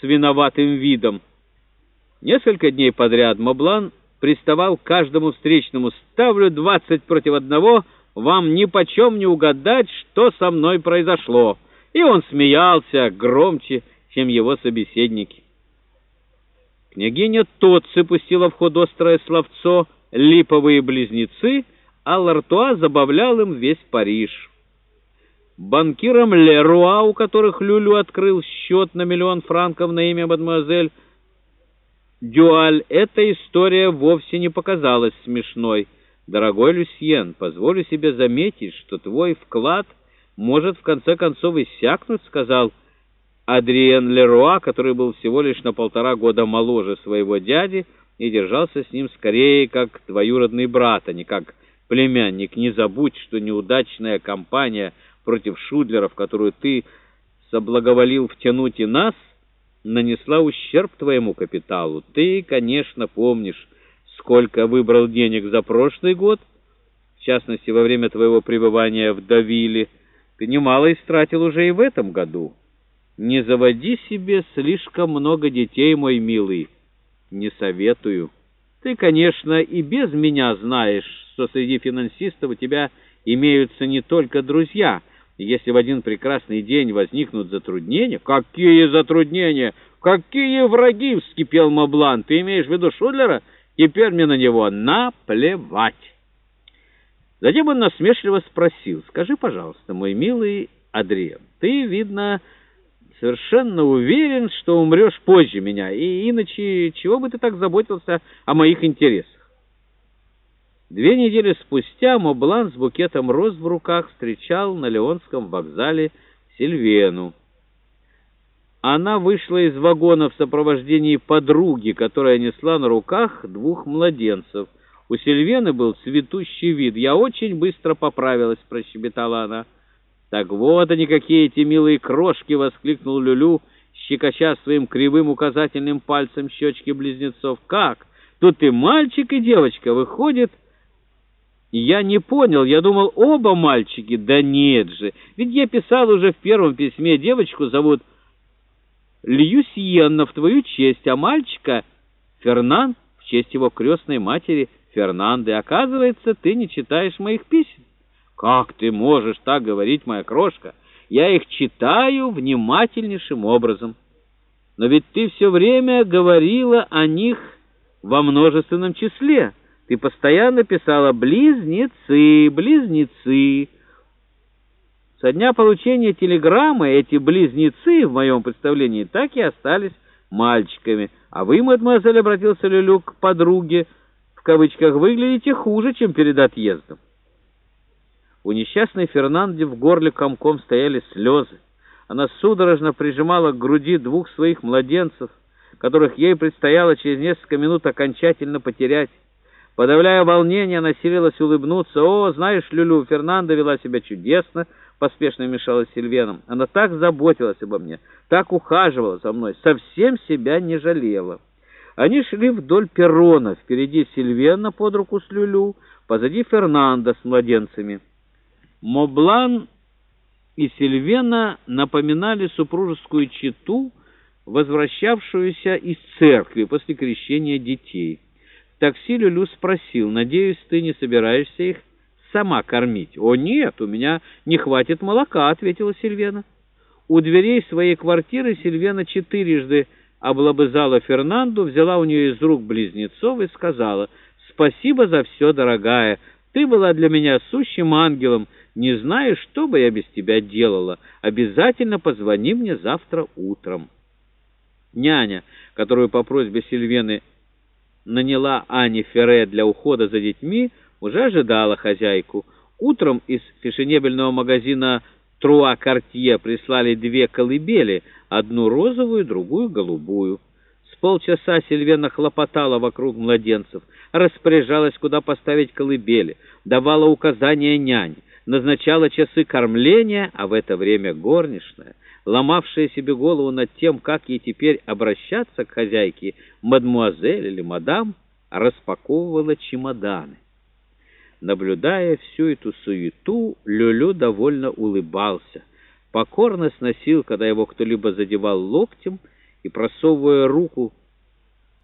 с виноватым видом. Несколько дней подряд Моблан приставал к каждому встречному «Ставлю двадцать против одного, вам ни почем не угадать, что со мной произошло». И он смеялся громче, чем его собеседники. Княгиня Тотцы пустила в ход острое словцо «липовые близнецы», а Лартуа забавлял им весь Париж. Банкирам Леруа, у которых Люлю открыл счет на миллион франков на имя мадемуазель Дюаль, эта история вовсе не показалась смешной. Дорогой Люсьен, позволю себе заметить, что твой вклад может в конце концов иссякнуть, сказал Адриен Леруа, который был всего лишь на полтора года моложе своего дяди и держался с ним скорее как двоюродный брат, а не как племянник. Не забудь, что неудачная кампания против Шудлера, в которую ты соблаговолил втянуть и нас, нанесла ущерб твоему капиталу. Ты, конечно, помнишь, сколько выбрал денег за прошлый год, в частности, во время твоего пребывания в Давиле. Ты немало истратил уже и в этом году. Не заводи себе слишком много детей, мой милый. Не советую. Ты, конечно, и без меня знаешь, что среди финансистов у тебя имеются не только друзья. Если в один прекрасный день возникнут затруднения... Какие затруднения? Какие враги? Вскипел Моблан. Ты имеешь в виду Шудлера? Теперь мне на него наплевать. Затем он насмешливо спросил, «Скажи, пожалуйста, мой милый Адриан, ты, видно, совершенно уверен, что умрешь позже меня, и иначе чего бы ты так заботился о моих интересах?» Две недели спустя Моблан с букетом роз в руках встречал на Леонском вокзале Сильвену. Она вышла из вагона в сопровождении подруги, которая несла на руках двух младенцев. У Сильвены был цветущий вид. «Я очень быстро поправилась», — прощебетала она. «Так вот они какие эти милые крошки!» — воскликнул Люлю, щекоча своим кривым указательным пальцем щечки близнецов. «Как? Тут и мальчик, и девочка. Выходит...» «Я не понял. Я думал, оба мальчики. Да нет же. Ведь я писал уже в первом письме. Девочку зовут Льюсьенна в твою честь, а мальчика — Фернан в честь его крестной матери — Фернанды, оказывается, ты не читаешь моих писем. Как ты можешь так говорить, моя крошка? Я их читаю внимательнейшим образом. Но ведь ты все время говорила о них во множественном числе. Ты постоянно писала «близнецы, близнецы». Со дня получения телеграммы эти близнецы, в моем представлении, так и остались мальчиками. А вы, мадемуазель, обратился Люлю к подруге, кавычках, выглядите хуже, чем перед отъездом. У несчастной Фернанде в горле комком стояли слезы. Она судорожно прижимала к груди двух своих младенцев, которых ей предстояло через несколько минут окончательно потерять. Подавляя волнение, она силилась улыбнуться. «О, знаешь, Люлю, Фернанда вела себя чудесно», — поспешно мешалась Сильвеном. «Она так заботилась обо мне, так ухаживала за мной, совсем себя не жалела». Они шли вдоль перрона, впереди Сильвена под руку с Люлю, позади Фернандо с младенцами. Моблан и Сильвена напоминали супружескую чету, возвращавшуюся из церкви после крещения детей. Такси Люлю спросил, «Надеюсь, ты не собираешься их сама кормить?» «О, нет, у меня не хватит молока», — ответила Сильвена. У дверей своей квартиры Сильвена четырежды облобызала Фернанду, взяла у нее из рук близнецов и сказала, «Спасибо за все, дорогая, ты была для меня сущим ангелом, не знаю, что бы я без тебя делала, обязательно позвони мне завтра утром». Няня, которую по просьбе Сильвены наняла Ани Ферре для ухода за детьми, уже ожидала хозяйку. Утром из фешенебельного магазина Труа Картье прислали две колыбели, одну розовую, другую голубую. С полчаса Сильвена хлопотала вокруг младенцев, распоряжалась, куда поставить колыбели, давала указания нянь, назначала часы кормления, а в это время горничная, ломавшая себе голову над тем, как ей теперь обращаться к хозяйке, мадмуазель или мадам, распаковывала чемоданы. Наблюдая всю эту суету, Люлю довольно улыбался, покорно сносил, когда его кто-либо задевал локтем, и просовывая руку